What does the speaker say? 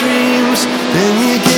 dreams, then you